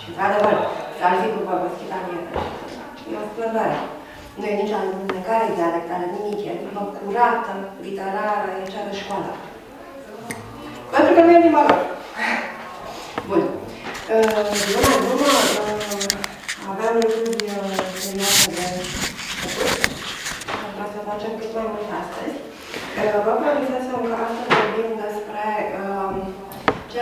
Și, într-adevăr, s-ar fi după italiană. E o splădare. Nu e nici alunecare dialectală, nimic. E limbă curată, literară, e cea de școală. Pentru că nu e limba lor. Bun. Uh, mai urmă, uh, aveam lucruri uh, serioase de făcut. Vreau să facem cât mai mult astăzi. Uh, vă promisesem că astăzi vorbim despre uh,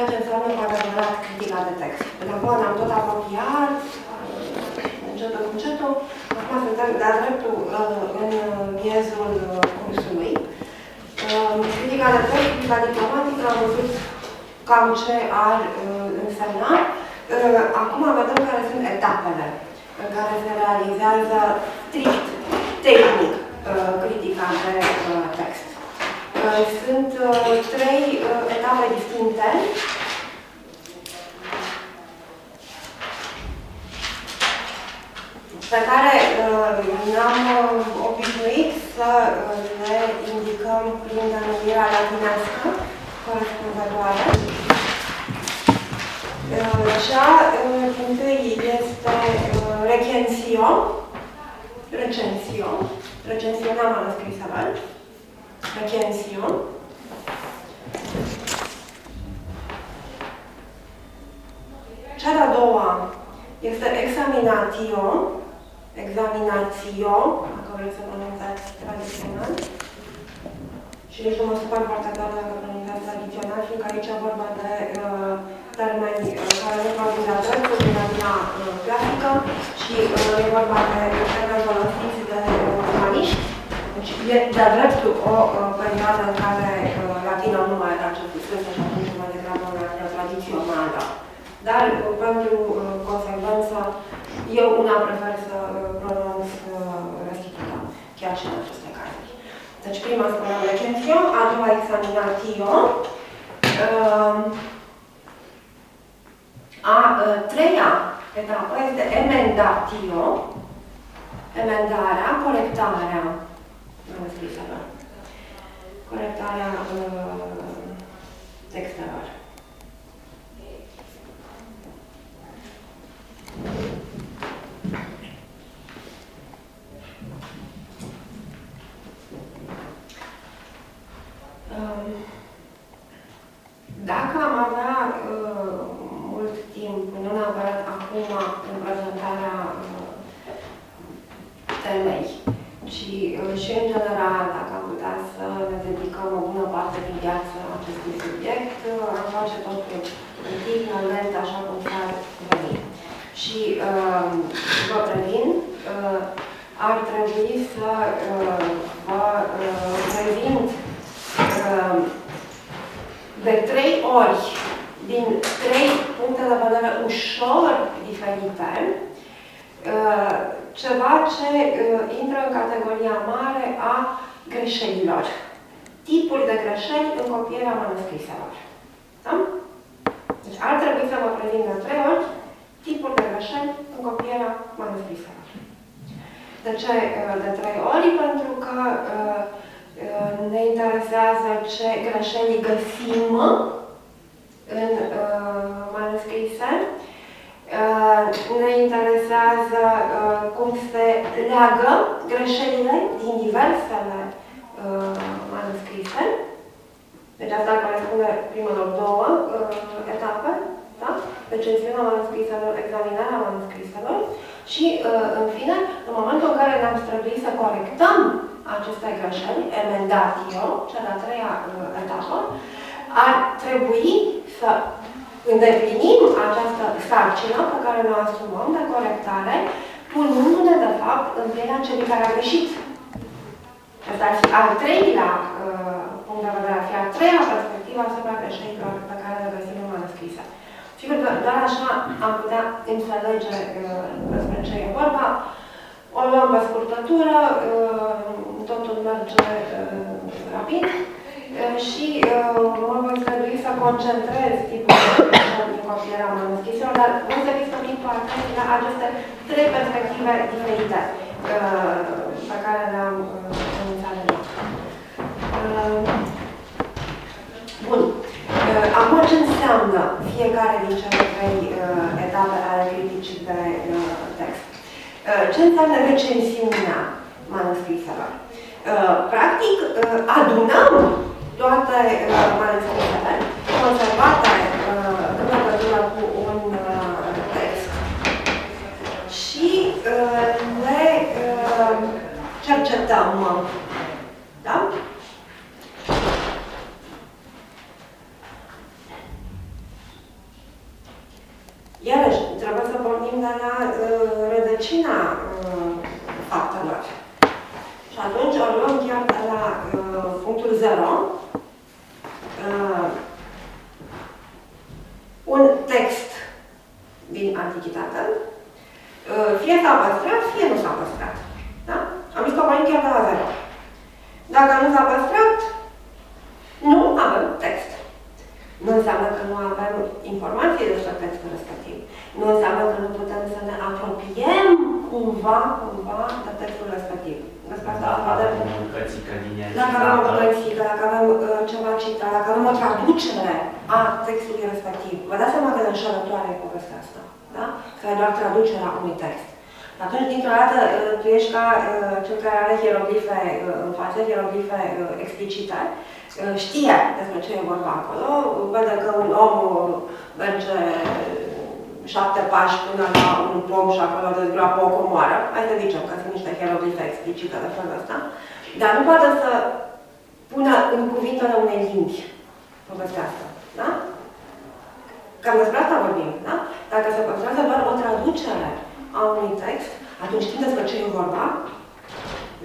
ceea ce înseamnă cu adevărat critica de text. Până acum ne-am tot apropiat, uh, încetul cu încetul, acum suntem de-a dreptul uh, în miezul uh, cursului. Uh, critica de text, critica diplomatică, am văzut cam ce ar uh, însemna. Uh, acum vedem care sunt etapele în care se realizează strict, tehnic, uh, critica de uh, text. Uh, sunt uh, trei uh, etape distincte. pe care uh, ne-am uh, obișnuit să uh, le indicăm prin denumirea latinească corespunzătoare. Cea din tâi este recensio, recensio, recensionam manuscriselor, recensio. Cea de-a doua este examinatio, examinatio, dacă vreți să pronunțați tradițional. Și nici nu mă supăr foarte tare dacă pronunțați tradițional, fiindcă aici e vorba de uh, termeni uh, care nu fac din adresul, din latina uh, clasică și uh, e vorba de termeni folosiți de uh, umaniști. Deci e de-a dreptul o uh, perioadă în care uh, latina nu mai era ce fusese și atunci mai degrabă una tradițională. Dar uh, pentru uh, consecvență, eu una prefer să uh, pronunț uh, restituta, chiar și în aceste cazuri. Deci prima spuneam recensio, a doua examinatio, uh, a uh, treia etapă este emendatio, emendarea, corectarea manuscriselor, corectarea uh, textelor. Dacă am avea uh, mult timp, nu neapărat acum, în prezentarea uh, temei, ci uh, și în general, dacă am putea să ne dedicăm o bună parte din viață acestui subiect, uh, am face totul timp, lent, așa cum s-ar veni. Și uh, vă previn, uh, ar trebui să uh, vă uh, prezint uh, de trei ori, din trei puncte de vedere ușor diferite, uh, ceva ce uh, intră în categoria mare a greșelilor. Tipuri de greșeli în copierea manuscriselor. Da? Deci ar trebui să vă prezint de trei ori tipuri de greșeli în copierea manuscriselor. De ce uh, de trei ori? Pentru că ne interesează ce greșeli găsim în uh, manuscrise. Uh, ne interesează uh, cum se leagă greșelile din diversele uh, manuscrise. Deci asta corespunde primelor două uh, etape, da? Recensiunea manuscriselor, examinarea manuscriselor și, uh, în fine, în momentul în care ne-am străduit să corectăm aceste greșeli, emendatio, cea de-a treia uh, etapă, ar trebui să îndeplinim această sarcină pe care ne asumăm de corectare, punându-ne, de fapt, în pielea celui care a greșit. Asta ar fi al treilea uh, punct de vedere, ar fi a treia perspectivă asupra greșelilor pe care le găsim în manuscrise. Sigur că doar așa am putea înțelege uh, despre ce e vorba. O luăm pe scurtătură, uh, totul merge uh, rapid uh, și mă voi strădui să concentrez tipul de copierea manuscriselor, dar voi să fiți tot timpul atenți la aceste trei perspective diferite pe care le-am înțeles. Bun. Acum ce înseamnă fiecare din cele trei uh, etape ale criticii de uh, text? Uh, ce înseamnă recensiunea manuscriselor? Uh, practic, uh, adunăm toate uh, manuscrisele conservate uh, în legătură cu un uh, text și uh, le uh, cercetăm. Da? Iarăși, trebuie să pornim de la uh, rădăcina uh, faptelor. Și atunci o luăm chiar de la uh, punctul 0. Uh, un text din antichitate, uh, fie s-a păstrat, fie nu s-a păstrat. Da? Am zis că pornim chiar de la 0. Dacă nu s-a păstrat, nu avem text. Nu înseamnă că nu avem informații despre textul respectiv. Nu înseamnă că nu putem să ne apropiem cumva, cumva de textul respectiv. Despre asta Da, avem avem o bucățică din ea dacă avem o citată. bucățică, dacă avem uh, ceva citat, dacă avem o traducere a textului respectiv. Vă dați seama că de înșelătoare e povestea asta, da? Că e doar traducerea unui text. Atunci, dintr-o dată, uh, tu ești ca uh, cel care are hieroglife uh, în față, hieroglife uh, explicite, uh, știe despre ce e vorba acolo, vede că un om uh, merge șapte pași până la un pom și acolo dezgroapă o comoară. Hai să zicem că sunt niște hieroglife explicite de felul ăsta. Dar nu poate să pună în cuvintele unei limbi povestea asta. Da? Cam despre asta vorbim, da? Dacă se păstrează doar o traducere a unui text, atunci știm despre ce e vorba,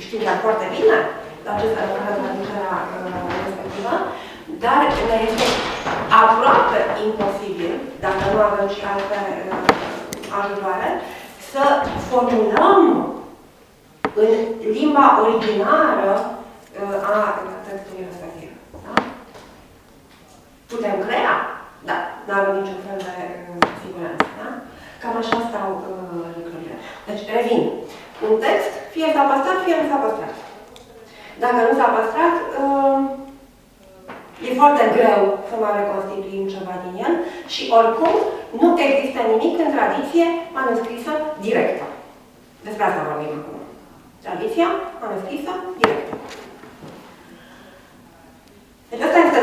știm chiar foarte bine la ce se referă traducerea uh, respectivă, dar ne este aproape imposibil, dacă nu avem și alte uh, ajutoare, să formulăm în limba originară uh, a textului respectiv. Da? putem crea, da, dar nu avem niciun fel de siguranță. Da? Cam așa stau uh, lucrurile. Deci, revin. Un text, fie s-a păstrat, fie nu s-a păstrat. Dacă nu s-a păstrat, uh, e foarte greu să mai reconstituim ceva din el și, oricum, nu există nimic în tradiție manuscrisă directă. Despre asta vorbim acum. Tradiția manuscrisă directă. Deci asta este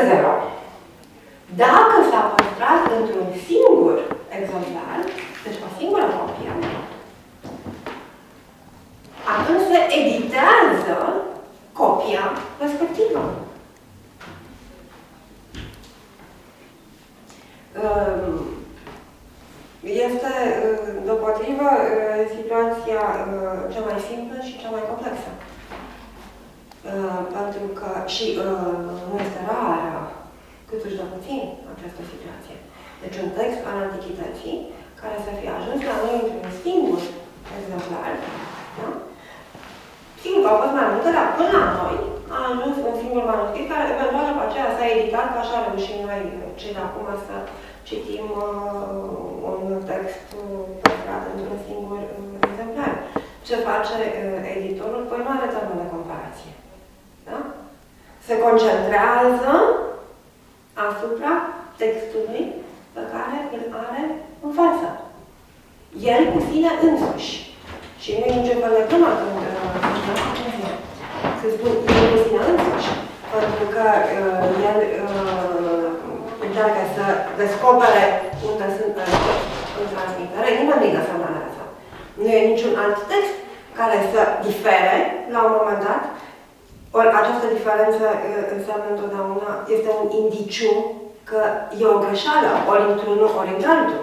greșeală, ori într-unul, ori într-altul.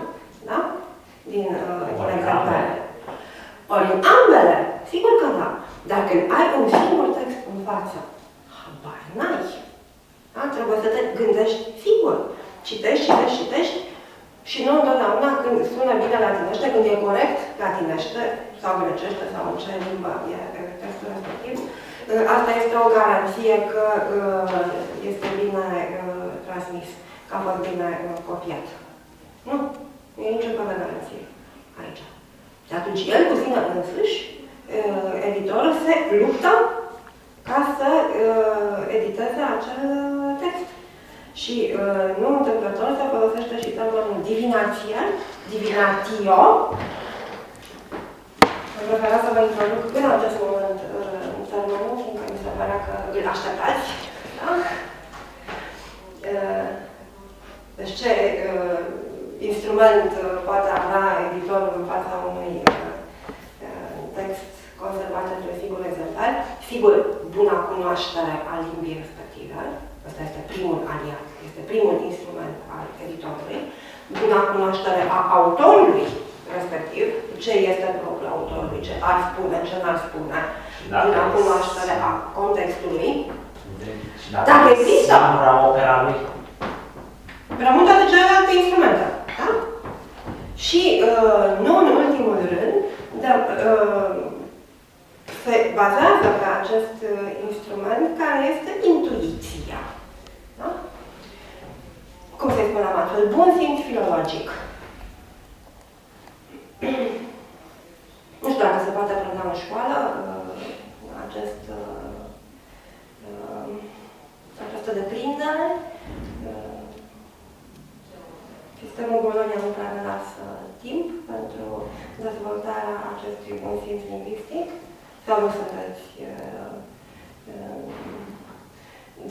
Da? Din, uh, din Ori în exemplare. Ori în ambele, sigur că da. Dar când ai un singur text în față, habar n-ai. Da? Trebuie să te gândești sigur. Citești, citești, citești și nu întotdeauna când sună bine latinește, când e corect latinește sau grecește sau în ce limbă e e textul respectiv, uh, asta este o garanție că uh, este bine uh, transmis, că a fost bine uh, copiat. Nu, nu e nicio fel de garanție aici. Și atunci el cu sine însuși, uh, editorul, se luptă ca să uh, editeze acel text. Și uh, nu întâmplător se folosește divinație, divinatio. Am preferat să vă introduc în acest moment în sermonul, fiindcă mi se părea că îl așteptați. Da? Deci ce instrument poate avea editorul în fața unui text conservat între sigur exemplar? Sigur, buna cunoaștere a limbii respective. Ăsta este primul aliat, este primul instrument al editorului. Buna cunoaștere a autorului respectiv, ce este propriul autorului, ce ar spune, ce n-ar spune. Buna cunoaștere a contextului. Dacă, dacă există opera lui Rămân toate celelalte instrumente. Da? Și, uh, nu în ultimul rând, de, uh, se bazează pe acest uh, instrument care este intuiția. Da? Cum se spune astfel? Bun simț filologic. nu știu dacă se poate preda în școală acest, această deprindere. Sistemul Bologna nu prea ne lasă timp pentru dezvoltarea acestui bun simț lingvistic. Sau nu sunteți uh, uh,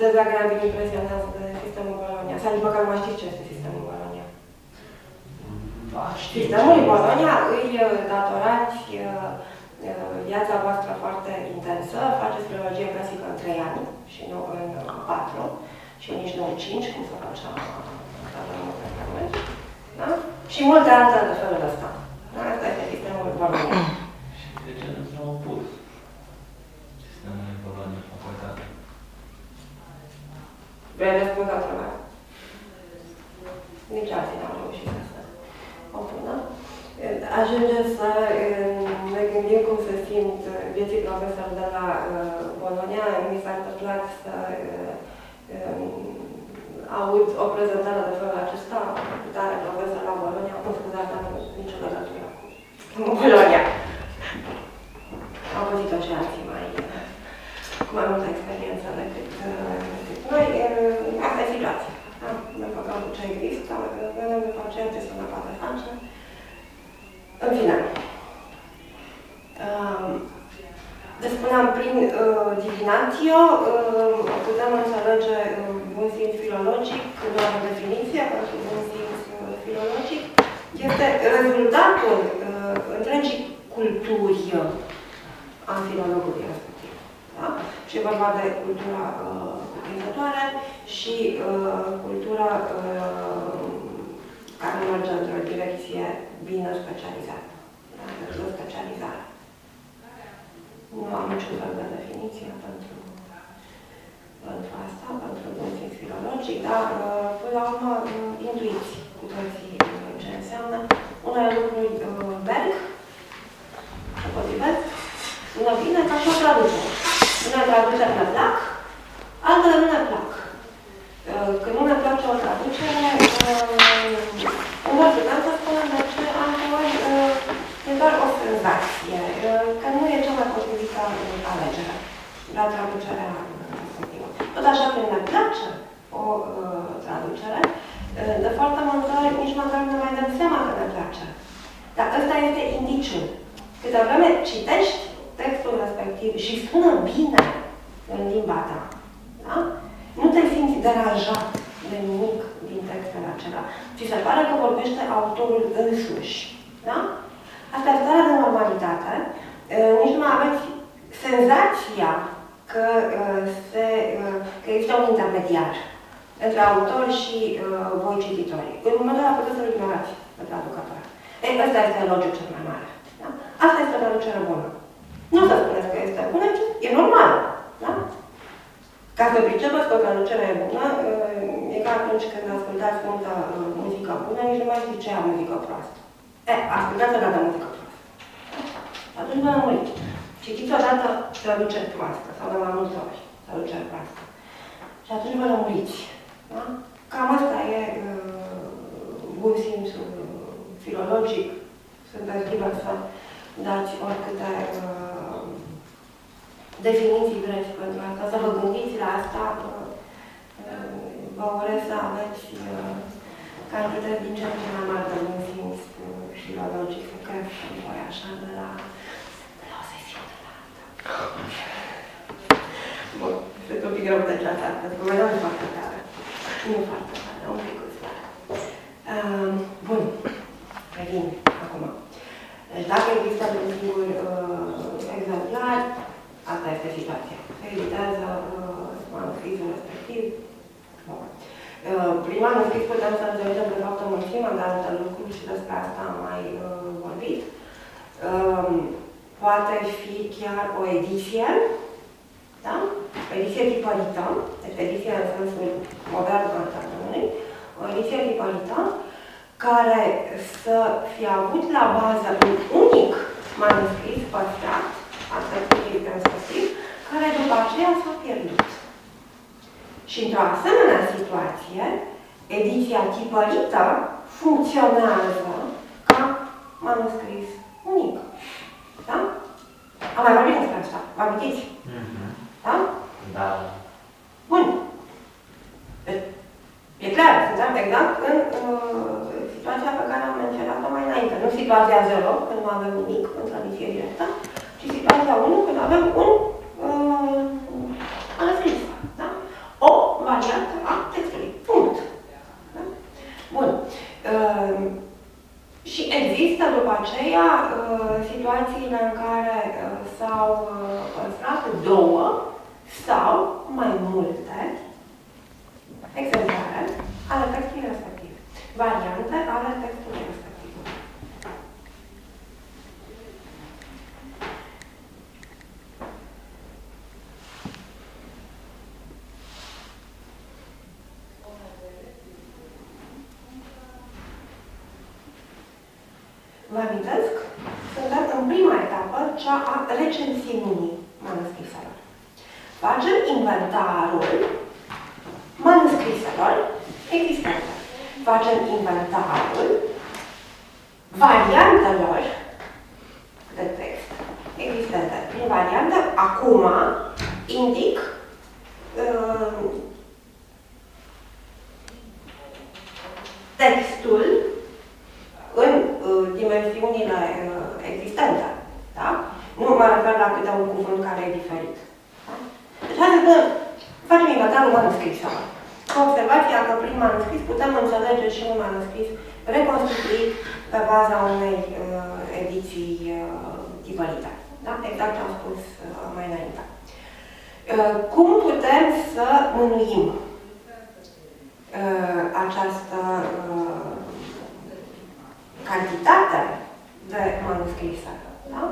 dezagreabil impresionați de sistemul Bologna? Sau nici măcar nu mai știți ce este sistemul Bologna? Da, Sistemul Bologna îi datorați uh, viața voastră foarte intensă, faceți filologie clasică în 3 ani și nu în 4 și nici nu în 5, cum se făcea da? Și multe altele de felul ăsta. Da? Asta este sistemul Bologna. Și de ce nu s-au opus sistemul Bologna facultate? Vrei răspuns la întrebare? Nici alții n-au reușit să opună. Ajunge să ne gândim cum se simt vieții profesor de la Bologna. Mi s-a întâmplat să aud o prezentare de felul acesta, tare profesor la Bologna, nu scuzați, dar nu nicio legătură cu Bologna. Au văzut-o și alții mai, cu mai multă experiență decât, decât noi. Asta e situația. Da? Ne făcăm cu ce există, vedem după aceea ce se mai poate face. În fine. Um, deci spuneam, prin uh, divinatio uh, putem înțelege uh, un simț filologic, doar o definiție pentru un simț uh, filologic, este rezultatul uh, întregii culturi a filologului respectiv. Da? Și e vorba de cultura uh, cuprinzătoare și uh, cultura uh, care merge într-o direcție bine specializată. Da? Deci o specializare. Nu am niciun fel de definiție pentru, pentru asta, pentru gândit filologic, dar uh, până la urmă uh, intuiți cu toții uh, ce înseamnă. Unele lucruri berg, potrivesc, sună bine ca și o traducere. Unele traduceri ne plac, altele nu ne plac. Când nu ne place o traducere, uneori putem să spunem de ce alteori e doar o senzație, că nu e cea mai potrivită alegere la traducerea respectivă. Tot așa când ne place o uh, traducere, uh, de foarte multe ori nici măcar nu mai dăm seama că ne place. Dar ăsta este indiciul. Câte vreme citești textul respectiv și sună bine în limba ta, da? nu te simți deranjat de nimic din textele acela, ci se pare că vorbește autorul însuși. Da? Asta e starea de normalitate. Nici nu aveți senzația că, se, că există un intermediar între autor și voi cititorii. În momentul ăla puteți să-l ignorați pe traducător. Ei, ăsta este elogiul cel mai mare. Da? Asta este o traducere bună. Nu o să spuneți că este bună, ci e normal. Da? Ca să pricepeți că o traducere e bună, e ca atunci când ascultați multă muzică bună, nici nu mai știți ce e muzică proastă. E, ascultați odată muzică proastă. Atunci vă lămuriți. Citiți odată traducere proastă, sau de mai multe ori traducere proastă. Și atunci vă lămuriți. Da? Cam asta e uh, bun simț uh, filologic. Sunteți liber să dați oricâte uh, definiții vreți pentru asta, să vă gândiți la asta. Uh, uh, vă urez să aveți uh, cantități din ce în ce mai mari de filologic se crește voi așa de la, de la o sesiune la alta. Bun, este un pic rău de ceața asta, pentru că nu foarte tare. Nu foarte tare, un pic tare. Uh, bun, revin acum. Deci dacă există un singur uh, exemplar, asta este situația. Se editează uh, manuscrisul respectiv. Bun. Uh, prin manuscris putem să înțelegem de fapt o mulțime de alte lucruri și despre asta am mai uh, vorbit. Uh, poate fi chiar o ediție, da? O ediție tipărită, deci ediție în sensul modern al termenului, o ediție tipărită, care să fie avut la bază un unic manuscris păstrat, asta respectiv, care după aceea s-a pierdut. Și într-o asemenea situație, ediția tipărită funcționează ca manuscris unic. Da? Am mai vorbit despre asta. Vă amintiți? Mm -hmm. Da? Da. Bun. E clar, suntem exact în uh, situația pe care am menționat-o mai înainte. Nu situația 0, când nu avem nimic în tradiție directă, ci situația 1, când avem un uh, anascris. Da? O variantă a textului. Punct. Da? Bun. Uh, și există după aceea uh, situațiile în care uh, s-au uh, păstrat două sau mai multe exemplare ale textului respectiv. Variante ale textului respectiv. Vă amintesc? Suntem în prima etapă, cea a recensiunii manuscriselor. Facem inventarul manuscriselor existente. Facem inventarul variantelor de text existente. Prin variantă, acum, indic uh, textul în uh, dimensiunile uh, existente. Da? Nu mă refer la câte un cuvânt care e diferit. Da? Deci, hai să facem inventarul manuscriselor. Cu observația că prin manuscris putem înțelege și un manuscris reconstituit pe baza unei uh, ediții uh, tipărite. Da? Exact ce am spus uh, mai înainte. Uh, cum putem să mânuim uh, această uh, cantitate de manuscrise? Da?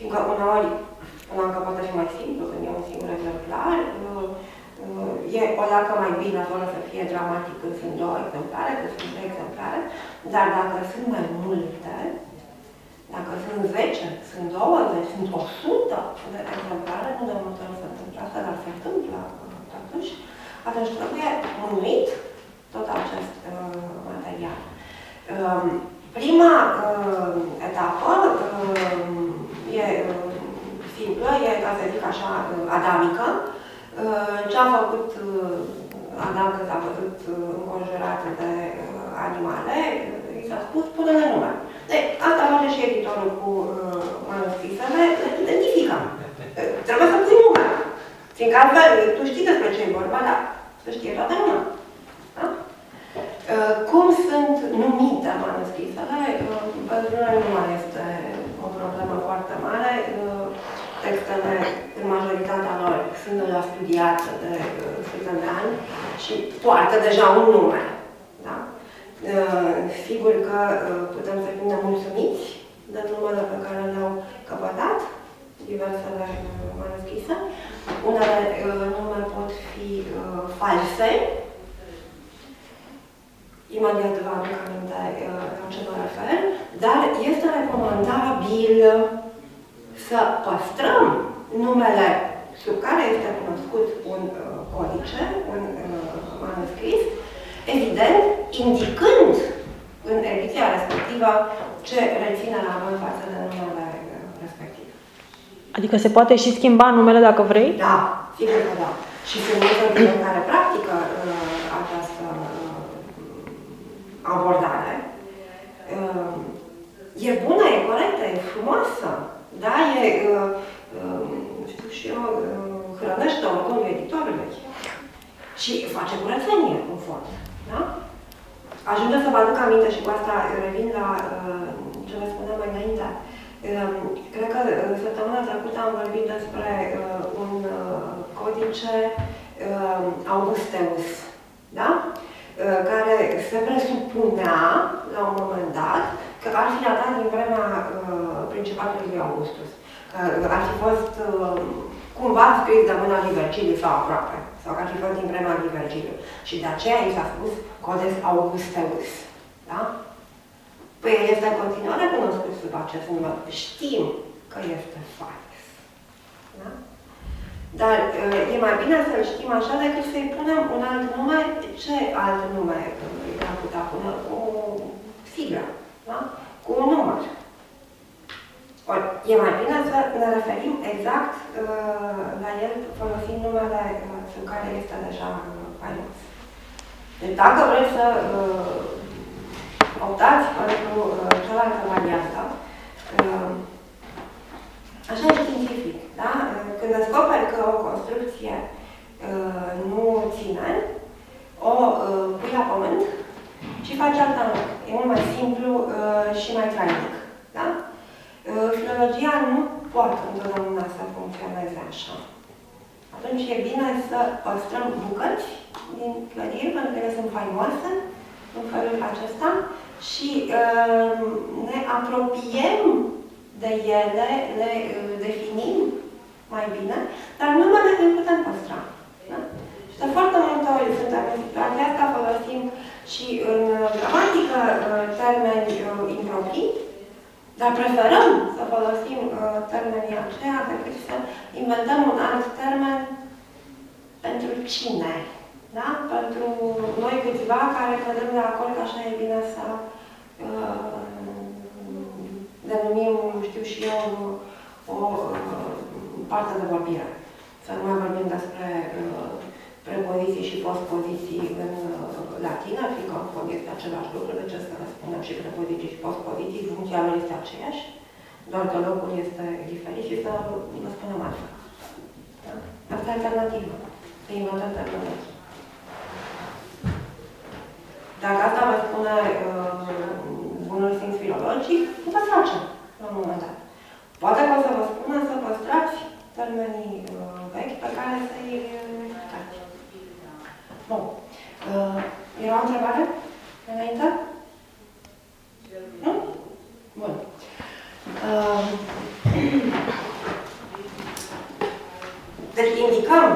Fiindcă uneori, uneori că poate fi mai simplu când e un singur exemplar, uh, e o leacă mai bine fără să fie dramatic când sunt două exemplare, când sunt trei exemplare, dar dacă sunt mai multe, dacă sunt 10, sunt 20, sunt 100 de exemplare, nu de multe ori se întâmplă asta, dar se întâmplă totuși, atunci trebuie mânuit tot acest uh, material. Uh, prima uh, etapă uh, e uh, simplă, e, ca să zic așa, uh, adamică, Uh, ce a făcut uh, Adam când a văzut uh, înconjurat de animale, i s-a spus, pune-le nume. Deci, asta face și editorul cu manuscrisele, le identificăm. Trebuie să pui nume. Fiindcă altfel, tu știi despre ce e vorba, dar să știe toată lumea. Da? Cum sunt numite manuscrisele? Pentru noi nu mai este o problemă foarte mare textele, în majoritatea lor, sunt la studiată de uh, de ani și poartă deja un nume. Da? Uh, sigur că uh, putem să fim nemulțumiți de numele pe care le-au căpătat, diversele uh, manuscrise. Unele uh, nume pot fi uh, false, imediat vă aduc aminte uh, la ce mă refer, dar este recomandabil să păstrăm numele sub care este cunoscut un uh, codice, un uh, manuscris, evident, indicând în ediția respectivă ce reținere avem față de numele uh, respectiv. Adică se poate și schimba numele dacă vrei? Da, sigur că da. Și sunt multe care practică uh, această uh, abordare. Uh, frumoasă, da? E, uh, uh, știu și eu, uh, hrănește orgolul editorului și face curățenie în fond, da? Ajunge să vă aduc aminte și cu asta revin la uh, ce vă spuneam mai înainte. Uh, cred că uh, săptămâna trecută am vorbit despre uh, un uh, codice uh, Augusteus, da? Uh, care se presupunea, la un moment dat, că ar fi datat din vremea uh, Principatului lui Augustus. Că ar fi fost uh, cumva scris de mâna lui Vergiliu sau aproape, sau că ar fi fost din vremea lui Vergiliu. Și de aceea i s-a spus Codex Augusteus. Da? Păi el este în continuare cunoscut sub acest nume. Știm că este fals. Da? Dar e mai bine să-l știm așa decât să-i punem un alt nume. Ce alt nume i-am putea pune? O siglă. Da? Cu un număr. Ori, e mai bine să ne referim exact uh, la el folosind numele uh, sub care este deja uh, fainos. Deci dacă vreți să uh, optați pentru uh, cealaltă variantă, uh, așa e științific, da? Când descoperi că o construcție uh, nu ține, o uh, pui la pământ și faci alta în loc. E mult mai simplu uh, și mai trainic, da? Uh, filologia nu poate întotdeauna să funcționeze așa. Atunci e bine să păstrăm bucăți din clădiri, pentru că ele sunt faimoase în felul acesta și uh, ne apropiem de ele, le uh, definim mai bine, dar nu mai le putem păstra. Da? Și de foarte multe ori suntem în situația asta, folosim și în gramatică uh, termeni uh, improprii, dar preferăm să folosim uh, termenii aceia decât să inventăm un alt termen pentru cine. Da? Pentru noi câțiva care cădem de acord că așa e bine să uh, denumim, știu și eu, o uh, parte de vorbire. Să nu mai vorbim despre uh, prepoziții și postpoziții în uh, latină, fiindcă în fond este același lucru, de ce să spunem și prepoziții și postpoziții, funcția lor este aceeași, doar că locul este diferit și să vă spunem altfel. Da? Asta e alternativă. Să inventăm termenul. Dacă asta vă spune uh, bunul simț filologic, puteți face la un moment dat. Poate că o să vă spună să păstrați termenii uh, vechi pe care să-i respectați. Bun. Uh, era o întrebare înainte? Nu? Bun. Uh, deci indicăm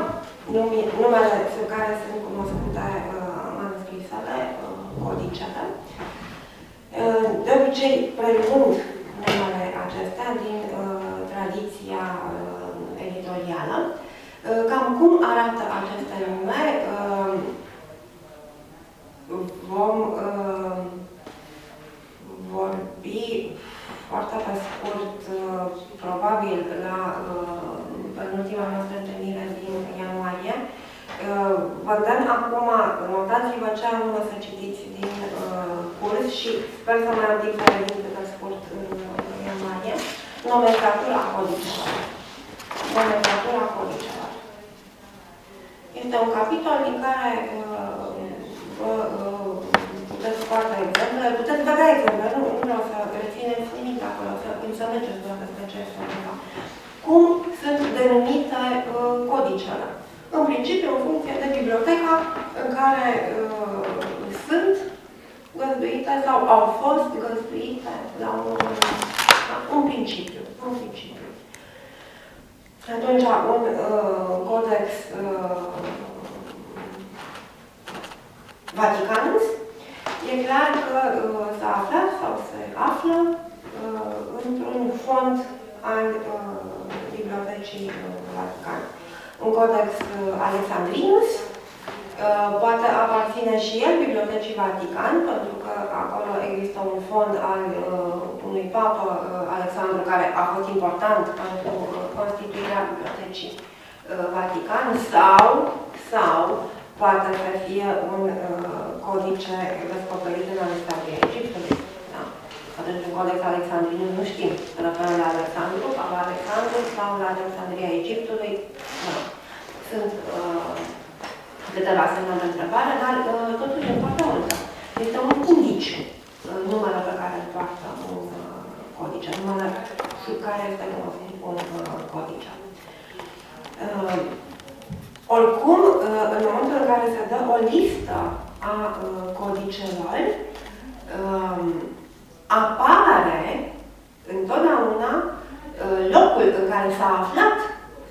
numele sub care sunt cunoscute uh, manuscrisele, uh, codicele. Uh, de obicei, preluând numele acestea din uh, tradiția uh, editorială, uh, cam cum arată aceste nume, uh, vom uh, vorbi foarte pe scurt, uh, probabil la uh, penultima noastră întâlnire din ianuarie. Uh, vă dăm acum, notați-vă ce anume să citiți din uh, curs și sper să mai am timp să revin pe scurt în ianuarie. Nomenclatura codicelor. Nomenclatura codicelor. Este un capitol din care uh, vă uh, puteți scoate exemple, puteți vedea exemple, nu, nu vreau să rețineți nimic acolo, să înțelegeți doar despre ce este vorba. Cum sunt denumite uh, codicele? În principiu, în funcție de biblioteca în care uh, sunt găzduite sau au fost găzduite la un moment dat. Un principiu, un principiu. Atunci, un uh, codex uh, Vaticanus, e clar că uh, s-a aflat sau se află uh, într-un fond al uh, Bibliotecii uh, Vatican. Un codex uh, Alexandrinus, uh, poate aparține și el Bibliotecii Vatican, pentru că acolo există un fond al uh, unui papă, uh, Alexandru, care a fost important pentru uh, constituirea Bibliotecii uh, Vatican, sau, sau poate să fie un uh, codice descoperit în Alexandria Egiptului. Da? Atunci codex alexandrin, nu știm. Se referă la Alexandru, la Alexandru sau la Alexandria Egiptului. Nu. Sunt uh, câteva semne de întrebare, dar uh, totuși e foarte multă. Este un indiciu uh, numele pe care îl poartă un uh, codice, numele sub care este cunoscut un uh, codice. Uh, oricum, uh, în momentul în care se dă o listă a uh, codicelor, uh, apare întotdeauna uh, locul în care s-a aflat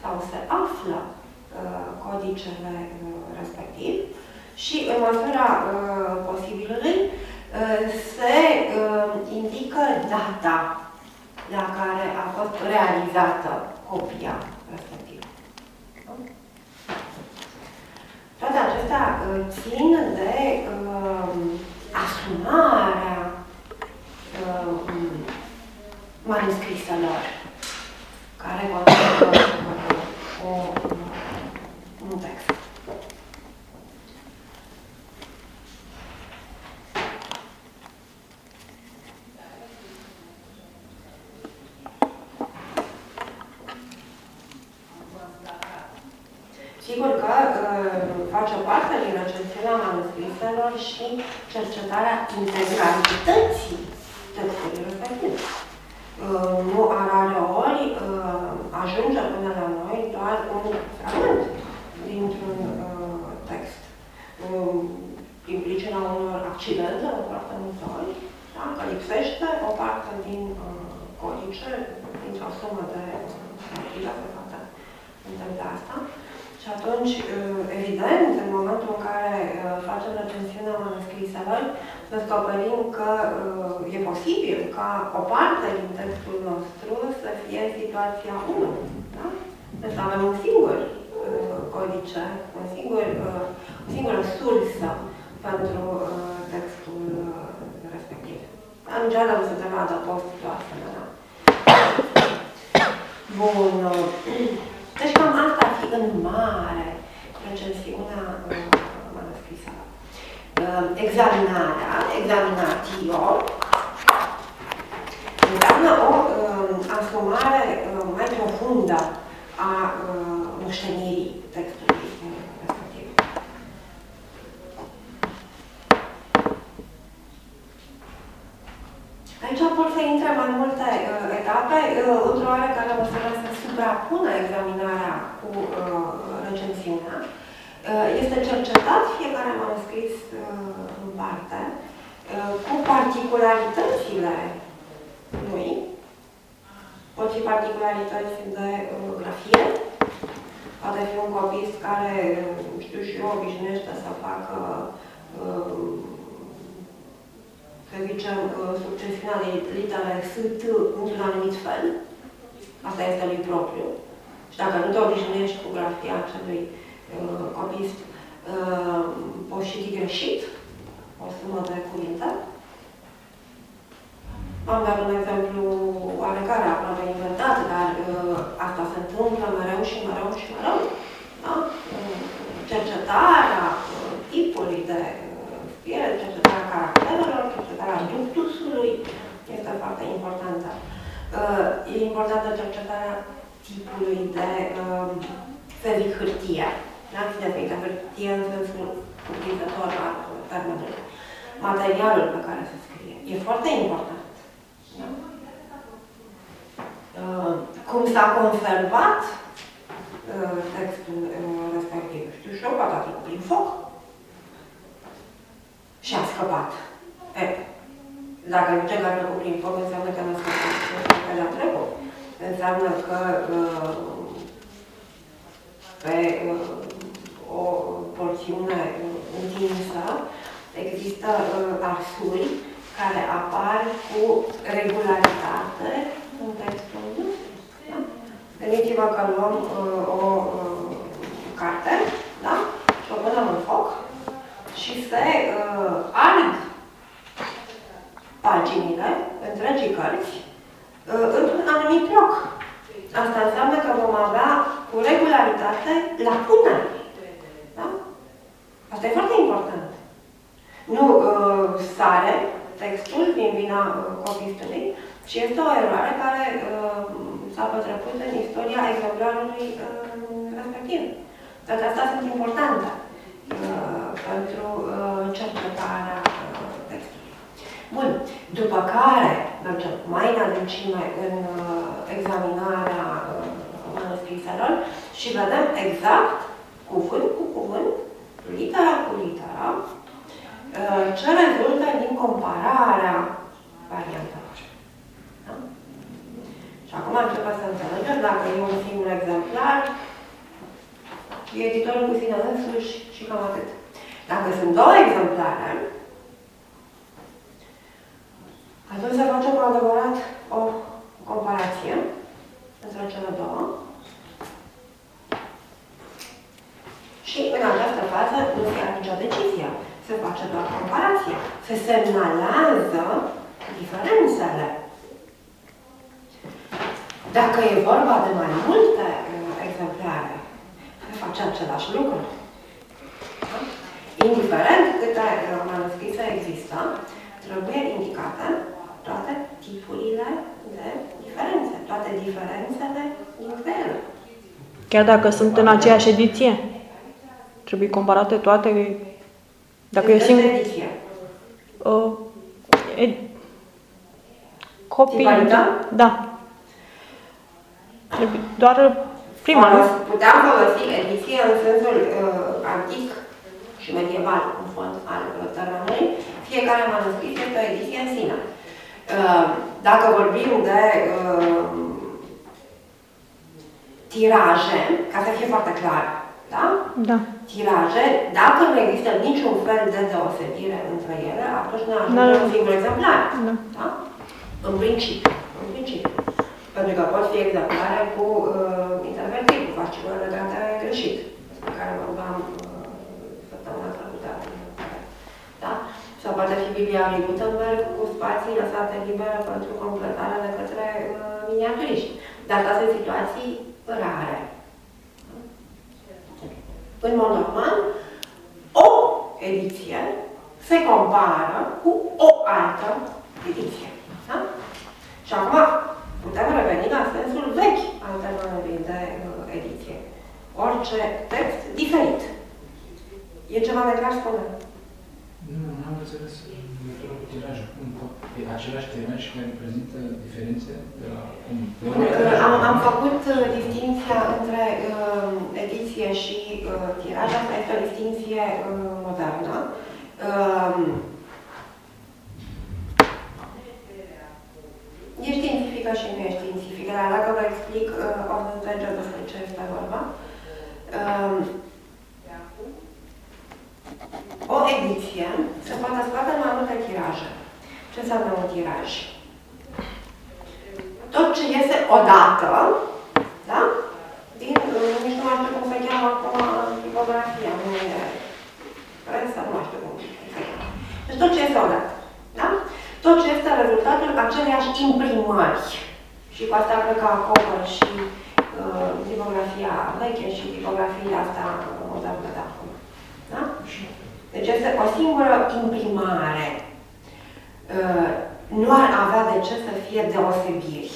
sau se află uh, codicele uh, respectiv și în măsura uh, posibilului uh, se uh, indică data la care a fost realizată copia respectivă. Toate acestea uh, țin de uh, asumarea uh, manuscriselor care conțin o, un text. Sigur că uh, face parte din recensiunea manuscriselor și cercetarea integralității textului respectiv. Uh, nu a rare ori uh, ajunge până la noi doar un fragment dintr-un uh, text. Uh, din pricina unor accidente, foarte multe ori, da? că lipsește o parte din uh, codice, dintr-o sumă de motive, uh, se poate întâmpla asta. Și atunci, uh, evident, în momentul în care uh, facem recensiunea manuscriselor, descoperim că uh, e posibil ca o parte din textul nostru să fie în situația 1. Da? Deci avem un singur codice, un singur, o singură sursă pentru textul respectiv. În general se trebuie adăpost de asemenea. Bun. Deci cam asta ar fi în mare recensiunea manuscrisă. Examinarea, examinatio, înseamnă o asumare mai profundă a moștenirii textului respectiv. Aici pot să intre mai multe uh, etape, uh, într-o oarecare măsură să suprapună examinarea cu uh, recensiunea. Uh, este cercetat fiecare manuscris uh, în parte, uh, cu particularitățile lui. Pot fi particularități de uh, grafie, poate fi un copist care, uh, știu și eu, obișnuiește să facă uh, să zicem, uh, succesiunea de litere sunt într-un anumit fel. Asta este lui propriu. Și dacă nu te obișnuiești cu grafia acelui uh, copist, uh, poți citi greșit o sumă de cuvinte. Am dat un exemplu oarecare, aproape inventat, dar uh, asta se întâmplă mereu și mereu și mereu. Da? Uh, cercetarea uh, tipului de scriere, cercetarea caracterelor, cercetarea ductusului este foarte importantă. Uh, e importantă cercetarea tipului de uh, ferit hârtie. Da? Ferit de hârtie în sensul cuprinzător al termenului. Materialul pe care se scrie. E foarte important. Da? Uh, cum s-a conservat textul respectiv. Știu și eu, poate a trecut prin foc, și a scăpat. E, dacă zice că a trecut prin foc, înseamnă că n-a scăpat, înseamnă că le-a trecut. Înseamnă că uh, pe uh, o porțiune întinsă există uh, arsuri care apar cu regularitate în textul nostru. Da? Gândiți-vă că luăm uh, o uh, carte, da? Și o punem în foc și se uh, arg paginile, întregii cărți, uh, într-un anumit loc. Asta înseamnă că vom avea cu regularitate lacune. Da? Asta e foarte important. Nu uh, sare textul din vina uh, copistului și este o eroare care uh, s-a pătrăcut în istoria exemplarului uh, respectiv. Toate astea sunt importante uh, pentru uh, cercetarea uh, textului. Bun. După care mergem mai în adâncime în uh, examinarea uh, manuscriselor și vedem exact, cuvânt cu cuvânt, litera cu litera, uh, ce rezultă din compararea variantelor. Da? Și acum trebuie să înțelegem dacă e un singur exemplar, e editorul cu sine însuși și cam atât. Dacă sunt două exemplare, atunci se face cu adevărat o comparație între cele două. Și în această fază nu se ia nicio decizie. Se face doar comparație. Se semnalează diferențele. Dacă e vorba de mai multe uh, exemplare, se face același lucru. Da? Indiferent câte uh, manuscrise există, trebuie indicate toate tipurile de diferențe, toate diferențele dintre ele. Chiar dacă sunt în aceeași ediție? Trebuie comparate toate? Dacă e Este singur... ediție. Uh, ed... Copii... Tiparită? Da. Trebuie doar prima, nu? Folos- Puteam folosi ediție în sensul uh, antic și medieval, în fond, al uh, termenului. Fiecare manuscris este o ediție în sine. Uh, dacă vorbim de uh, tiraje, ca să fie foarte clar, da? Da. Tiraje, dacă nu există niciun fel de deosebire între ele, atunci ne ajunge N-are- un singur exemplar. Da. Da? În principiu. În principiu. Pentru că pot fi exemplare cu uh, intervenții, cu fascicule legate greșit, despre care vorbeam uh, săptămâna trecută. Da? Sau poate fi Biblia lui Gutenberg cu spații lăsate libere pentru completare de către uh, miniaturiști. Dar astea sunt situații rare. În mod normal, o ediție se compară cu o altă ediție. Da? Și acum putem reveni la sensul vechi al termenului de uh, ediție. Orice text diferit. E ceva de clar spune? Nu, nu am înțeles în legătură cu tirajul. Cum pot- E același tiraj care prezintă diferențe de la cum? de la tiraj Am, la am altul? făcut uh, distinția între uh, ediție și uh, tiraj. Asta este o distinție uh, modernă. Uh, e științifică și nu e științifică, dar dacă vă explic, uh, o să înțelegeți despre ce este vorba. Uh, o ediție se poate scoate în mai multe tiraje. Ce înseamnă un tiraj? tot ce iese odată, da? Din, uh, nici nu mai știu cum se cheamă acum tipografia, nu e presă, nu mai știu cum se cheamă. Deci tot ce iese odată, da? Tot ce este rezultatul aceleiași imprimări. Și cu asta cred că acoperă și uh, tipografia veche și tipografia asta modernă de acum. Da? Deci este o singură imprimare. Uh, nu ar avea de ce să fie deosebiri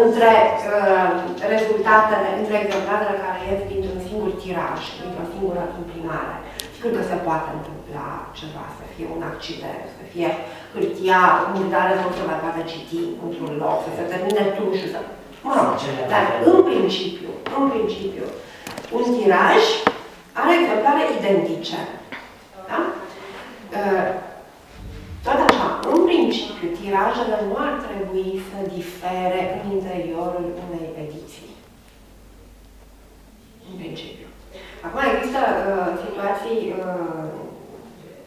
între uh, rezultatele, între exemplarele care ies dintr-un singur tiraj, dintr-o singură imprimare. Sigur că se poate întâmpla ceva, să fie un accident, să fie hârtia murdare sau să mai poate citi într-un loc, să se termine tușul, să... Mă rog, dar în principiu, în principiu, un tiraj are exemplare identice. Da? Uh, tot așa, în principiu, tirajele nu ar trebui să difere în interiorul unei ediții. În principiu. Acum există uh, situații uh,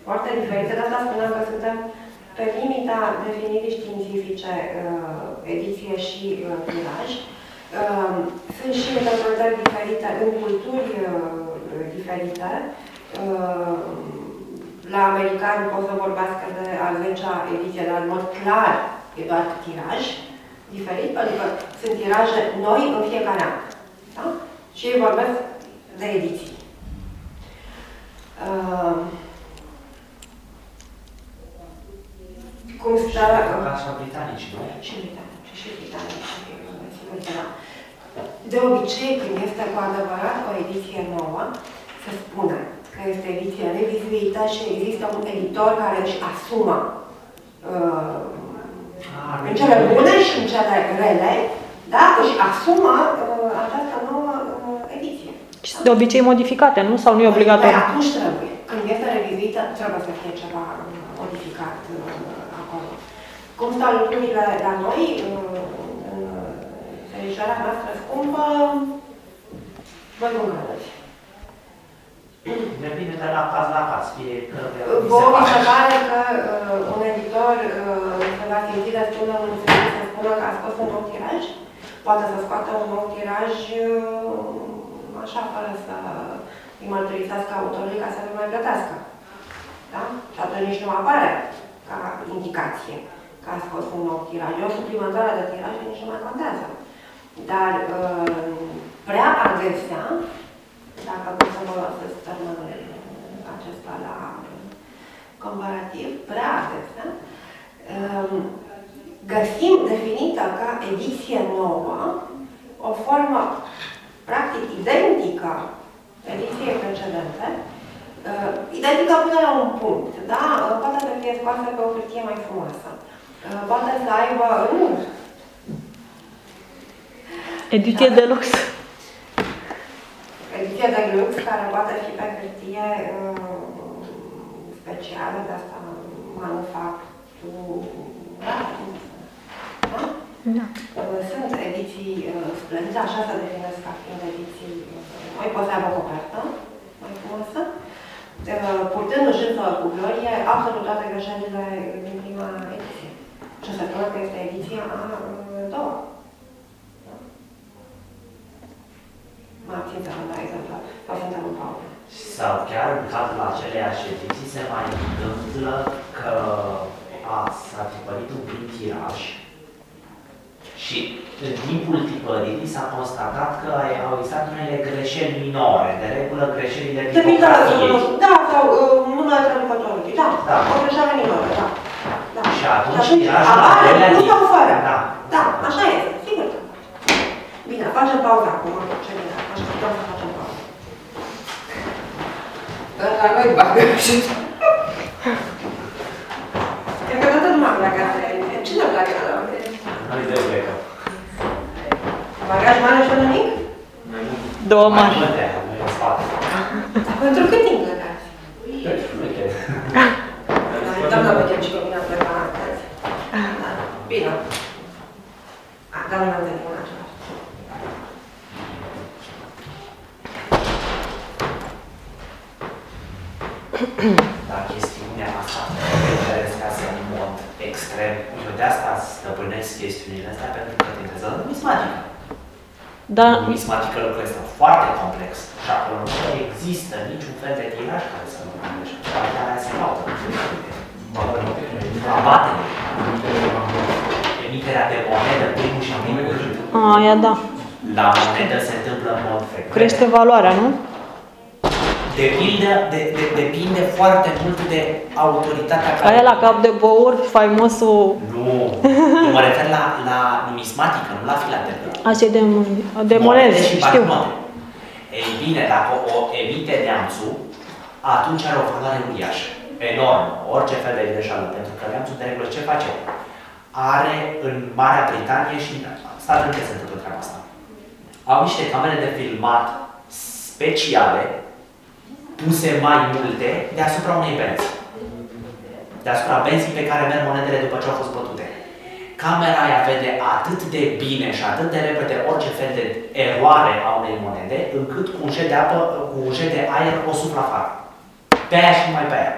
foarte diferite, de asta spuneam că suntem pe limita definirii științifice uh, ediție și uh, tiraj. Uh, sunt și interpretări diferite în culturi uh, diferite. Uh, la americani pot să vorbească de al 10-a ediție, dar în mod clar e doar tiraj diferit, pentru că sunt tiraje noi în fiecare an. Da? Și ei vorbesc de ediții. Uh, cum stă Ca așa britanici, nu? și britanici, și britanici, sigur că da. De obicei, când este cu adevărat o ediție nouă, se spune că este ediție revizuită și există un editor care își asumă uh, Ah, în cele bune și în cele rele, da, își asumă uh, această nouă uh, ediție. Și de obicei modificate, nu? Sau nu e obligatoriu? Păi atunci trebuie. Când este revizuită, trebuie să fie ceva uh, modificat uh, acolo. Cum stau lucrurile la noi, uh, în serișarea noastră scumpă, voi cum credeți? Depinde de la caz la caz, fiecare Vă mi se pare că uh, un editor uh, se va simți destul de mulțumit să spună că a scos un nou tiraj? Poate să scoată un nou tiraj uh, așa, fără să îi mărturisească autorului ca să nu mai plătească. Da? Și atunci nici nu apare ca indicație că a scos un nou tiraj. O suplimentare de tiraj nici nu mai contează. Dar uh, prea adesea, dacă pot să folosesc termenul acesta la comparativ, prea adesea, um, găsim definită ca ediție nouă o formă practic identică ediției precedente, uh, identică până la un punct, da? Uh, Poate să fie scoasă pe o hârtie mai frumoasă. Uh, Poate să aibă, nu, Ediție de lux. Ediție de lux care poate fi pe hârtie uh, specială, de asta manufacturată. Da? Da. Uh, Sunt ediții uh, splendide, așa se definesc ca fiind ediții. uh, Mai pot să aibă o copertă mai frumoasă, uh, purtându-și însă cu glorie absolut toate greșelile din prima ediție. Și se spune că este ediția a uh, doua. Da? Mă abțin să vă dau exemplu, sau să întrerup Paula. Sau chiar în cazul aceleași ediții se mai întâmplă că a, s-a tipărit un prim tiraj și în timpul tipării s-a constatat că au existat unele greșeli minore, de regulă greșelile Depinde, tipografiei. da, sau uh, numele traducătorului, da, Da. o greșeală minoră, da. da. Și atunci Și tirajul al apare doilea cu tip. sau fără. Da. Da, așa este, sigur că. Bine, facem pauza acum, ce bine, așteptăm să facem pauza. Dar la noi bagă și... Cred că toată lumea pleacă la televizie. Cine pleacă la televizie? Noi doi plecăm. Bagaj mare și unul mic? Două Mai mari. multe, noi în spate. Dar pentru cât timp plecați? Uite. Doamna vedem și pe mine am plecat astăzi. Da, Bine. A, dar nu am venit în același. Dar chestiunea asta mă interesează în mod extrem. Eu de asta stăpânesc chestiunile astea pentru că te interesează numismatică. Da, Numismatică lucrul este foarte complex și acolo nu există niciun fel de tiraj care să nu gândești. Calitatea se caută. Abatele, emiterea de monedă, primul și primul rând. aia da. La monedă se întâmplă în mod frecvent. Crește valoarea, nu? Depinde, de, de, depinde foarte mult de autoritatea care... Aia la cap de băuri, faimosul... Nu, nu mă refer la, la numismatică, nu la filatelie. Așa de, de monede, și știu. bancnote. Ei bine, dacă o emite neamțul, atunci are o valoare uriașă, enormă, orice fel de greșeală, pentru că neamțul de regulă ce face? Are în Marea Britanie și în Statele Unite se întâmplă treaba asta. Au niște camere de filmat speciale, puse mai multe, deasupra unei benzi. Deasupra benzii pe care merg monedele după ce au fost bătute. Camera aia vede atât de bine și atât de repede orice fel de eroare a unei monede, încât cu un jet de apă, cu un jet de aer o suflă afară. Pe aia și numai pe aia.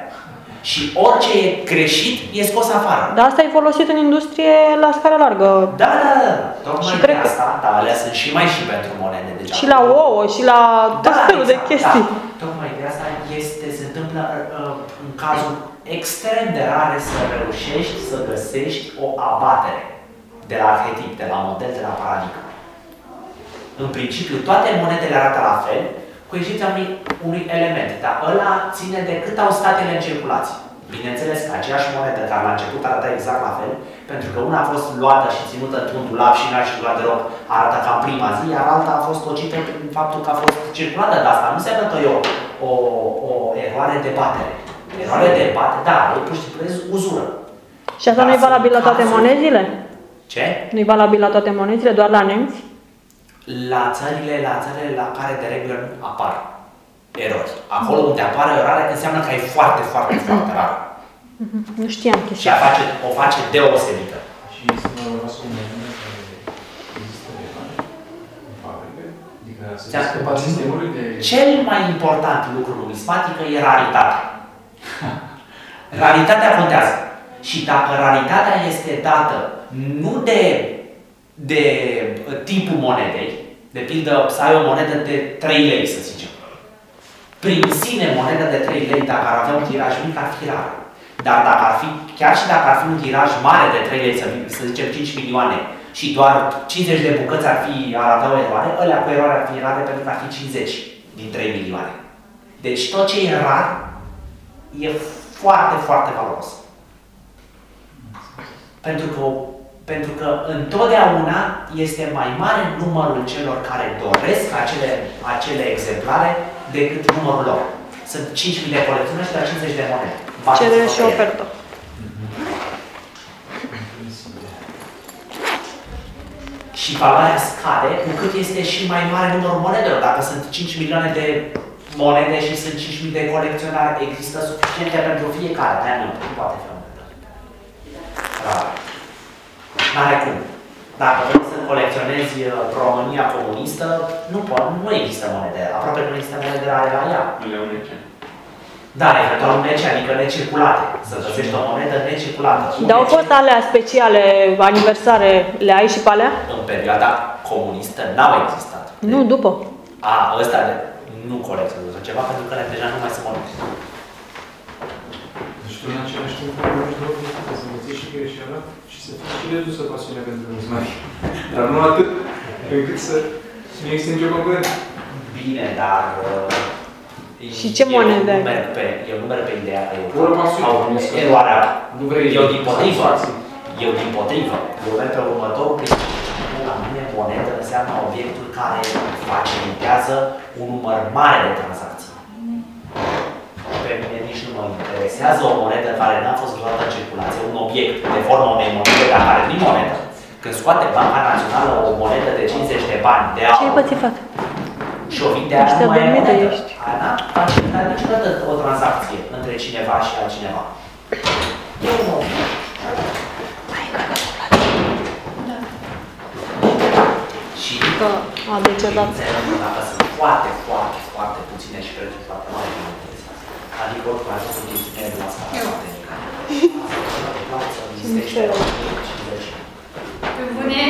Și orice e greșit e scos afară. Dar asta e folosit în industrie la scară largă. Da, da, da. da. Tocmai Și de cred că- asta, da, alea sunt și mai și pentru monede. Deci Și la ouă, și la tot felul de exact, chestii. Da. Tocmai de asta este, se întâmplă uh, în cazul extrem de rare să reușești să găsești o abatere de la arhetip, de la model, de la paradigmă. În principiu, toate monedele arată la fel, cu excepția unui, unui element, dar ăla ține de cât au statele în circulație. Bineînțeles că aceeași monedă care la început arăta exact la fel, pentru că una a fost luată și ținută într-un dulap și n-a și garderob, arată ca în prima zi, iar alta a fost tocită prin faptul că a fost circulată, dar asta nu înseamnă că e o, o, o eroare de batere. Eroare de batere, da, e pur și simplu e uzură. Și asta Da, nu e valabil la sunt toate cazuri. monezile? Ce? Nu e valabil la toate monezile, doar la nemți? La țările, la țările la care de regulă nu apar erori. Acolo unde apare o eroare înseamnă că e foarte, foarte, foarte rar. Nu știam Și chestia. a face, o face deosebită. Și este valoroasă o monedă care există de bani în fabrică? Adică să Ți-am scăpa sistemului de... Cel mai important lucru numismatică e raritatea. Raritatea contează. Și dacă raritatea este dată nu de, de tipul monedei, de pildă să ai o monedă de 3 lei, să zicem. Prin sine, moneda de 3 lei, dacă ar avea un tiraj mic, ar fi rară. Dar dacă ar fi, chiar și dacă ar fi un tiraj mare de 3 lei, să, să zicem 5 milioane, și doar 50 de bucăți ar, fi, ar avea o eroare, ălea cu eroare ar fi rare pentru că ar fi 50 din 3 milioane. Deci tot ce e rar e foarte, foarte valoros. Pentru că, pentru că întotdeauna este mai mare numărul celor care doresc acele, acele exemplare decât numărul lor. Sunt 5.000 de colecționari și la 50 de monede. Bateți Cerere tot și pe ele. ofertă. Și valoarea scade cu cât este și mai mare numărul monedelor. Dacă sunt 5 milioane de monede și sunt 5.000 de colecționari, există suficiente pentru fiecare. Aia nu, nu poate fi o monedă. Rar. N-are cum. Dacă vrei să colecționezi uh, România comunistă, nu, po- nu există monede. Aproape nu există monede rare la ea. Le unece. Da, eventual un nece, adică necirculate. Să găsești o monedă necirculată. Un Dar au nece. fost alea speciale, aniversare, le ai și pe alea? În perioada comunistă n-au existat. Nu, după. A, ăsta de, nu colecționează ceva pentru că deja nu mai sunt monede. Deci tu în același timp vorbești două lucruri, să învățești și greșeala și să fii și redusă pasiunea pentru numismatic. Dar nu atât, încât să nu există nicio concurență. Bine, dar... uh, Și ce monede Eu ai? nu merg pe, eu nu merg pe ideea că eu Fără pasiune, au nu este- eroarea. Nu vrei Eu din potrivă. satisfacție. Eu din potrivă. Eu merg pe următorul principiu. La mine monedă înseamnă obiectul care facilitează un număr mare de tranzacții. Pe mine nici nu mă interesează o monedă care n-a fost vreodată în circulație, un obiect de formă unei monede, dar care nu monedă. Când scoate Banca Națională o monedă de 50 de bani de Ce ai aur pățifat? Și o vinde aia Ești nu mai e adormită, monedă. ești. Aia n-a facilitat niciodată o tranzacție între cineva și altcineva. E un obiect. Și Că a decedat. înțeleg că dacă sunt foarte, foarte, foarte puține și prețul foarte mare, nu mă interesează. Adică oricum a fost o chestiune de la scala foarte mică. mișto. Pe bune?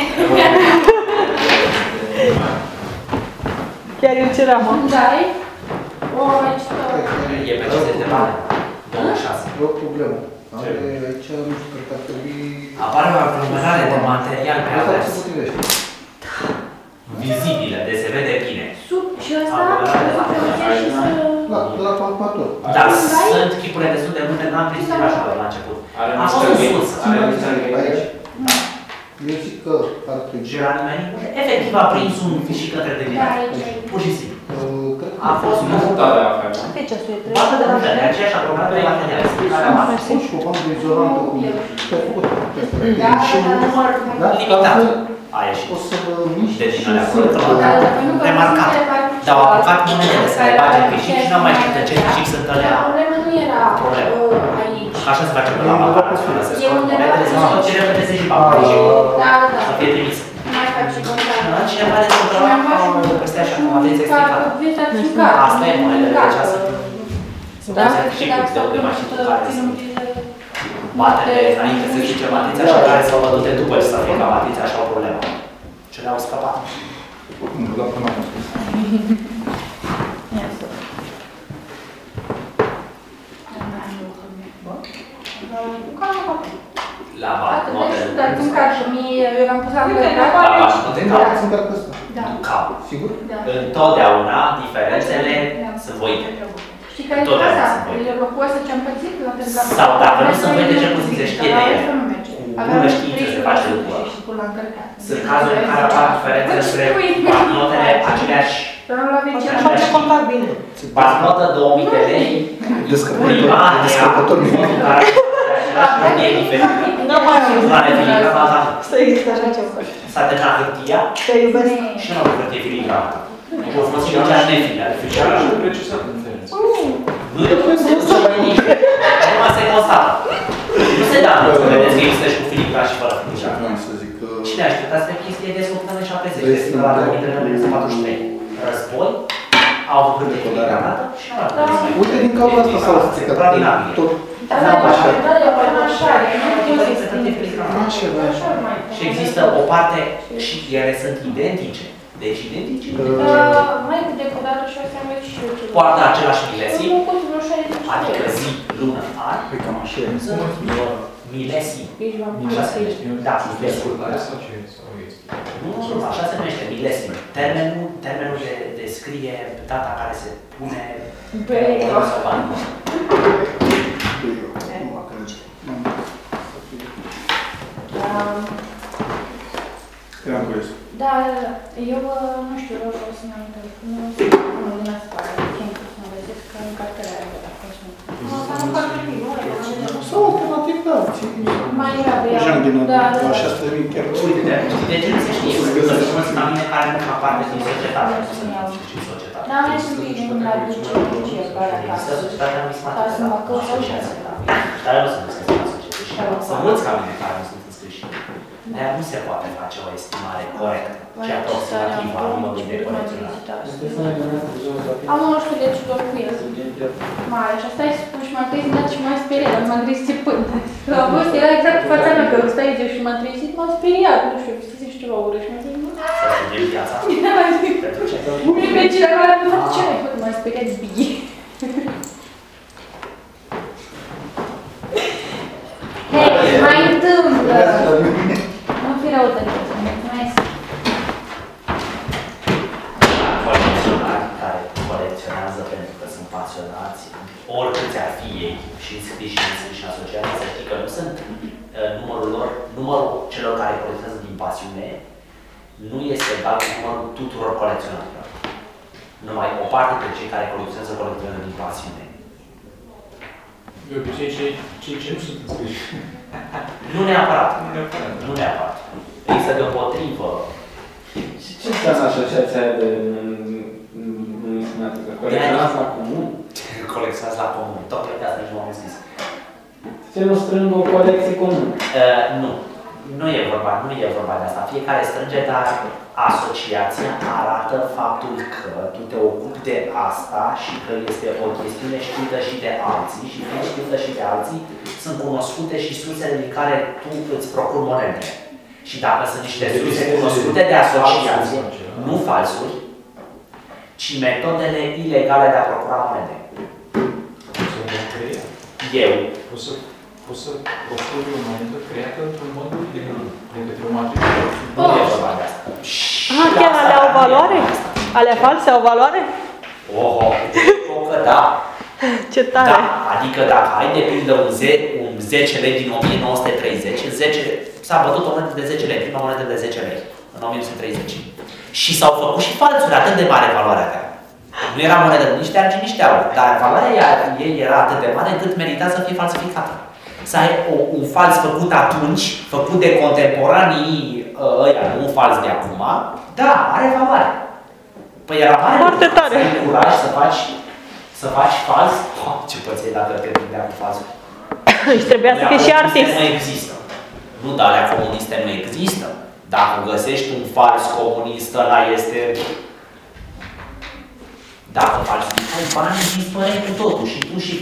Chiar eu ceream, mă. Dai? O, aici tot. E pe 50 de bani. 26. E o problemă. Are aici, nu știu, cred că ar trebui... Apare o aglomerare de material pe Asta nu avers. se potrivește. Vizibile, de se vede bine. Sub și ăsta? Aglomerare de Sub material. și să... Da, de la calculator. Dar Vrei? sunt chipurile destul de multe, n-am prins tirajul la început. Are A un fost în stăgăi. sus. Are un stăgăi. Aici. Eu zic că ar trebui... Și la nimeni, efectiv a prins un fișic către de Da, mine. aici, aici. Pur și simplu. Uh, Cred că... A fost Nu sunt ale la fel. Pe ce să Bată de multe, de aceeași aglomerare de material. Care am Am fost și o bandă izolantă cu... Te-ai făcut chestia. Da, Și un da, număr da. limitat. Altfel, A ieșit. O să vă miști De și din alea simt acolo, că- Da, dar nu că Remarcat. nu se mai Dar au apucat face monedele să le care bage în are fișic și n-am mai știut în ce fișic sunt alea. Dar problema nu era Problemă. uh, aici. Așa se face până la banca națională, se E scot undeva monedele, se pe scot aici. ce repede se și banca și Da, da, să da. fie trimis. Nu mai face contact. Da, Cineva le spune, Cineva și "Ah, peste așa, cum aveți un explicat. card, veți explicat. Asta e monedele de ceasă. Da? Și cum de unde mai știu care sunt. Batele înainte să zice matița și care s-au vădute după ce s-a făcut matița așa o problemă. Ce le-au scăpat. Nu, dar până am spus. La bat, notele. Dar cum ca și mie, eu l-am pus la La bat, note Da, cap. sunt carcă asta. Da. Cap. Sigur? Da. Întotdeauna diferențele sunt voite. Știi care e Tot faza? aia sunt E locul ăsta ce am pățit la temperatură. Sau dacă nu sunt vede, cel puțin se știe de Dar el. asta nu merge. Cu Aveam bună știință se 300 face lucrul ăla. și cu l-am încărcat. Sunt cazuri în care apar diferențe Bă, între știu, e- bancnotele aceleași Dar nu l-avem ce Așa. Face contact bine. bancnotă 2000 de lei, Descărcător, prima aia, descărcător Nu mai am. Nu are filigrana, dar Să există așa ceva. s-a terminat hârtia Te iubesc. și nu am hârtie filigrana. Și o folosit aceeași nefilă, are filigrana. Și precizat diferența. Nu e nu se nimic. Acum se constată. Nu se dă să vedeți că există și cu filigrana și fără filigrana. Vreau să zic că... Cine a știut asta chestie de 170, Vezi, de la da. 1943. Război, au avut hârtie filigranată și nu au Da. avut Uite, din cauza asta s-a stricat tot. Dar nu așa, dar e până așa, nu știu să explic. Așa, da. Așa mai. Și există o parte și ele sunt identice. Deci identice. Uh, Mai cu decodatul și astea am văzut și eu ceva. Poartă același milesim, Nu, cu vreo 60 de adică lei. zi, lună, an, Păi cam așa e. sunt milesim. Ești v-am Așa se pus. numește. Da, milesim. Descurcare sau ce? Sau este? Nu, nu, așa se numește milesim. Termenul, termenul de, descrie data care se pune pe Pe- o sau bani. Um, Triangulul. Da, eu uh, nu știu, eu o să mai întreb. Nu unul din asta, timp să mă găsesc că în cartela aia de la Cosmin. Asta nu fac nimic, nu are nimic. Sau alternativ, da. Mai era de ea. Jean din Da, da, la da. 6 mii chiar. Uite, de, știi de ce nu se știe? Să-ți Să găsești. spuneți ca mine care nu fac parte din societate. Nu știu, iau. Și societate. Dar mai sunt bine când aduce ce care Există acasă. societatea Ca numismatică, să da, mă căut sau ce asociație, da. Dar eu nu sunt înscris la asociație. Și Sunt mulți ca mine care nu sunt înscriși. De nu se poate face o estimare corectă și aproximativă a numărului de colecționari. Am un știuleț doar cu el. Mare, și asta e spus și m-am trezit și m-am speriat, m-am trezit până. La vârstă era exact cu fața mea, că stai aici și m-am trezit, m-am speriat, nu știu, știți și ceva ură și m-am zis, nu, Să studiem viața. Pentru ce? nu pe cineva, nu fac ce ai făcut, m-am speriat de bighi. Hei, mai întâmplă! Nu fi rău de mulțumesc. Colecționari care colecționează pentru că sunt pasionați, oricâți ar fi ei, și înscriși și înscriși în asociație, să știi că nu sunt uh, numărul lor, numărul celor care colecționează din pasiune, nu este egal cu numărul tuturor colecționarilor. Numai o parte dintre cei care colecționează colecționează din pasiune. De obicei, cei, cei ce nu sunt înscriși. Nu neapărat. Nu neapărat. Nu neapărat. Există deopotrivă. Ce înseamnă asociația de numismatică? Colecționați la comun? Colecționează la comun. Tocmai de asta nici nu am zis. Ce nu strâng o colecție comună? Uh, nu. Nu e vorba, nu e vorba de asta. Fiecare strânge, dar asociația arată faptul că tu te ocupi de asta și că este o chestiune știută și de alții și fiind știută și de alții, sunt cunoscute și sursele din care tu îți procuri monede. Și dacă sunt niște surse cunoscute de asociație, nu falsuri, ci metodele ilegale de a procura monede. Să o crea. Eu, O să, o să procuri o monedă creată într-un mod ilegal, de către o matriculă. nu e vorba de asta. Ah, chiar alea au valoare? Alea false au valoare? Oho, o că da. Ce tare! Da, adică dacă ai de pildă un, ze, un 10 lei din 1930, 10, s-a bătut o monedă de 10 lei, prima monedă de 10 lei, în 1930. Și s-au făcut și falsuri, atât de mare valoare avea. Nu era monedă nici de argint, nici de aur, dar valoarea ea- ei era atât de mare încât merita să fie falsificată. Să ai o, un fals făcut atunci, făcut de contemporanii uh, ăia, nu un fals de acum, da, are valoare. Păi era mare Foarte lucru tare. Să ai curaj să faci, să faci fals. Oh, ce păței dacă te prindea cu falsul. Și trebuia să fie și artist. Nu există. Nu, dar alea comuniste nu există. Dacă găsești un fals comunist, ăla este... Dacă falsificai banii, dispăreai cu totul. Și tu și